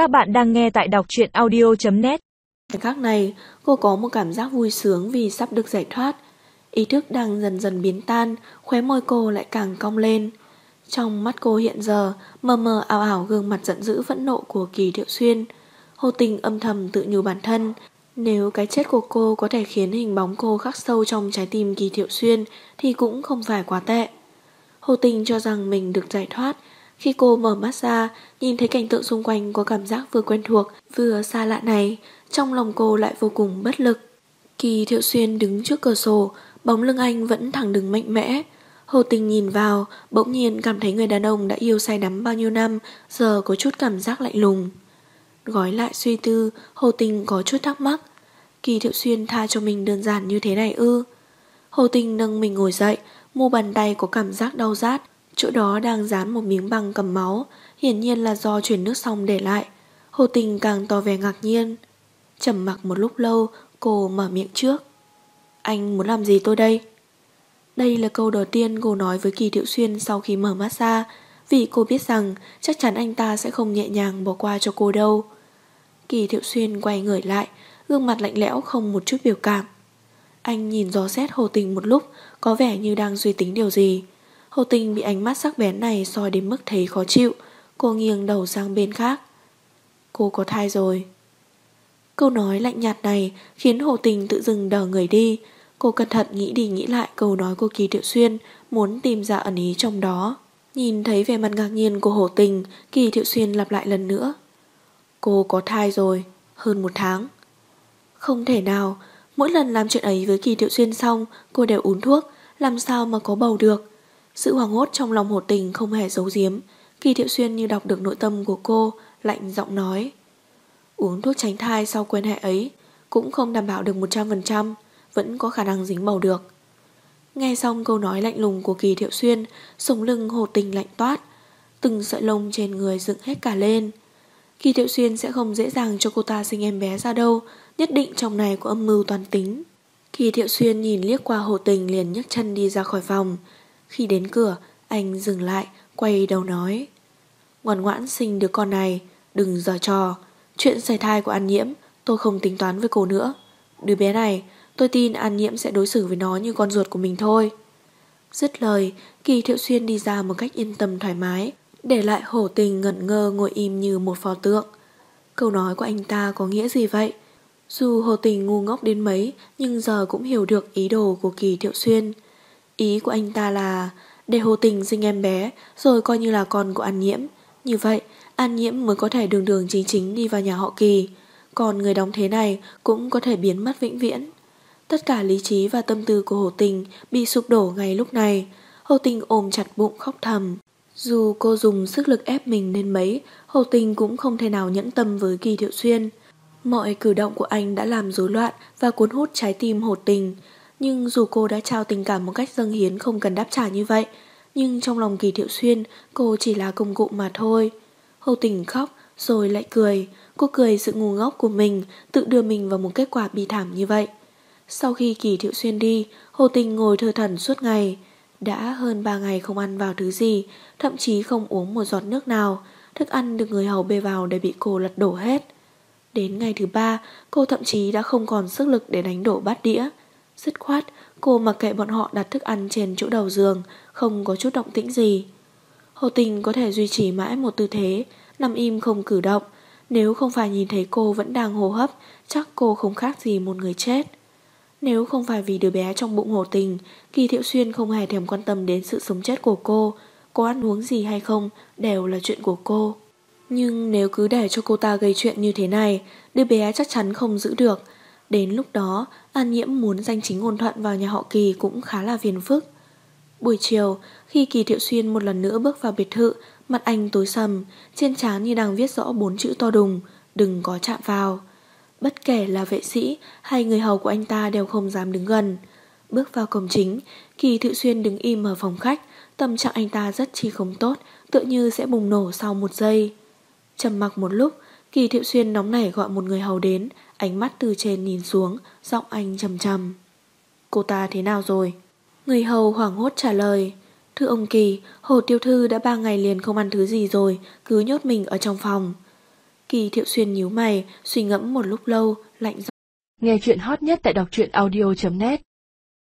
Các bạn đang nghe tại đọc truyện audio.net Thời khắc này, cô có một cảm giác vui sướng vì sắp được giải thoát. Ý thức đang dần dần biến tan, khóe môi cô lại càng cong lên. Trong mắt cô hiện giờ, mờ mờ ảo ảo gương mặt giận dữ phẫn nộ của Kỳ Thiệu Xuyên. Hồ tình âm thầm tự nhủ bản thân, nếu cái chết của cô có thể khiến hình bóng cô khắc sâu trong trái tim Kỳ Thiệu Xuyên thì cũng không phải quá tệ. Hồ tình cho rằng mình được giải thoát, khi cô mở mắt ra, nhìn thấy cảnh tượng xung quanh có cảm giác vừa quen thuộc, vừa xa lạ này, trong lòng cô lại vô cùng bất lực. Kỳ Thiệu Xuyên đứng trước cửa sổ, bóng lưng anh vẫn thẳng đứng mạnh mẽ. Hồ Tình nhìn vào, bỗng nhiên cảm thấy người đàn ông đã yêu say đắm bao nhiêu năm, giờ có chút cảm giác lạnh lùng. Gói lại suy tư, Hồ Tình có chút thắc mắc. Kỳ Thiệu Xuyên tha cho mình đơn giản như thế này ư. Hồ Tình nâng mình ngồi dậy, mu bàn tay có cảm giác đau rát, Chỗ đó đang dán một miếng băng cầm máu, hiển nhiên là do chuyển nước xong để lại. Hồ Tình càng tỏ vẻ ngạc nhiên. Trầm mặc một lúc lâu, cô mở miệng trước. Anh muốn làm gì tôi đây? Đây là câu đầu tiên cô nói với Kỳ Thiệu Xuyên sau khi mở mắt ra, vì cô biết rằng chắc chắn anh ta sẽ không nhẹ nhàng bỏ qua cho cô đâu. Kỳ Thiệu Xuyên quay người lại, gương mặt lạnh lẽo không một chút biểu cảm. Anh nhìn gió xét Hồ Tình một lúc, có vẻ như đang suy tính điều gì. Hồ Tình bị ánh mắt sắc bén này soi đến mức thấy khó chịu. Cô nghiêng đầu sang bên khác. Cô có thai rồi. Câu nói lạnh nhạt này khiến Hồ Tình tự dừng đờ người đi. Cô cẩn thận nghĩ đi nghĩ lại câu nói của Kỳ Thiệu Xuyên, muốn tìm ra ẩn ý trong đó. Nhìn thấy vẻ mặt ngạc nhiên của Hồ Tình, Kỳ Thiệu Xuyên lặp lại lần nữa. Cô có thai rồi, hơn một tháng. Không thể nào, mỗi lần làm chuyện ấy với Kỳ Thiệu Xuyên xong, cô đều uống thuốc, làm sao mà có bầu được. Sự hoàng hốt trong lòng hồ tình không hề giấu giếm. Kỳ Thiệu Xuyên như đọc được nội tâm của cô, Lạnh giọng nói. Uống thuốc tránh thai sau quen hệ ấy Cũng không đảm bảo được 100% Vẫn có khả năng dính bầu được. Nghe xong câu nói lạnh lùng của Kỳ Thiệu Xuyên, Sống lưng hồ tình lạnh toát, Từng sợi lông trên người dựng hết cả lên. Kỳ Thiệu Xuyên sẽ không dễ dàng cho cô ta sinh em bé ra đâu, Nhất định trong này có âm mưu toàn tính. Kỳ Thiệu Xuyên nhìn liếc qua hồ tình liền nhấc chân đi ra khỏi phòng khi đến cửa, anh dừng lại, quay đầu nói. Ngoan ngoãn sinh đứa con này, đừng giở trò. Chuyện xảy thai của An Nhiễm, tôi không tính toán với cô nữa. Đứa bé này, tôi tin An Nhiễm sẽ đối xử với nó như con ruột của mình thôi. Dứt lời, Kỳ Thiệu Xuyên đi ra một cách yên tâm thoải mái, để lại hổ tình ngẩn ngơ ngồi im như một pho tượng. Câu nói của anh ta có nghĩa gì vậy? Dù hồ tình ngu ngốc đến mấy, nhưng giờ cũng hiểu được ý đồ của Kỳ Thiệu Xuyên. Ý của anh ta là để Hồ Tình sinh em bé rồi coi như là con của An Nhiễm. Như vậy, An Nhiễm mới có thể đường đường chính chính đi vào nhà họ Kỳ. Còn người đóng thế này cũng có thể biến mất vĩnh viễn. Tất cả lý trí và tâm tư của Hồ Tình bị sụp đổ ngay lúc này. Hồ Tình ôm chặt bụng khóc thầm. Dù cô dùng sức lực ép mình lên mấy, Hồ Tình cũng không thể nào nhẫn tâm với Kỳ Thiệu Xuyên. Mọi cử động của anh đã làm rối loạn và cuốn hút trái tim Hồ Tình. Nhưng dù cô đã trao tình cảm một cách dâng hiến không cần đáp trả như vậy, nhưng trong lòng Kỳ Thiệu Xuyên cô chỉ là công cụ mà thôi. Hồ Tình khóc rồi lại cười, cô cười sự ngu ngốc của mình, tự đưa mình vào một kết quả bi thảm như vậy. Sau khi Kỳ Thiệu Xuyên đi, Hồ Tình ngồi thơ thần suốt ngày. Đã hơn 3 ngày không ăn vào thứ gì, thậm chí không uống một giọt nước nào. Thức ăn được người hầu bê vào để bị cô lật đổ hết. Đến ngày thứ ba, cô thậm chí đã không còn sức lực để đánh đổ bát đĩa. Dứt khoát, cô mặc kệ bọn họ đặt thức ăn trên chỗ đầu giường, không có chút động tĩnh gì. Hồ Tình có thể duy trì mãi một tư thế, nằm im không cử động. Nếu không phải nhìn thấy cô vẫn đang hô hấp, chắc cô không khác gì một người chết. Nếu không phải vì đứa bé trong bụng Hồ Tình, Kỳ Thiệu Xuyên không hề thèm quan tâm đến sự sống chết của cô, có ăn uống gì hay không đều là chuyện của cô. Nhưng nếu cứ để cho cô ta gây chuyện như thế này, đứa bé chắc chắn không giữ được, Đến lúc đó, An Nhiễm muốn danh chính ngôn thuận vào nhà họ Kỳ cũng khá là phiền phức. Buổi chiều, khi Kỳ Thiệu Xuyên một lần nữa bước vào biệt thự, mặt anh tối sầm, trên trán như đang viết rõ bốn chữ to đùng, đừng có chạm vào. Bất kể là vệ sĩ hay người hầu của anh ta đều không dám đứng gần. Bước vào cổng chính, Kỳ Thiệu Xuyên đứng im ở phòng khách, tâm trạng anh ta rất chi không tốt, tựa như sẽ bùng nổ sau một giây. trầm mặc một lúc, Kỳ Thiệu Xuyên nóng nảy gọi một người hầu đến, ánh mắt từ trên nhìn xuống, giọng anh trầm trầm. Cô ta thế nào rồi? Người hầu hoảng hốt trả lời. Thưa ông Kỳ, Hồ Tiêu Thư đã ba ngày liền không ăn thứ gì rồi, cứ nhốt mình ở trong phòng. Kỳ Thiệu Xuyên nhíu mày, suy ngẫm một lúc lâu, lạnh giọng. Nghe chuyện hot nhất tại đọc truyện audio.net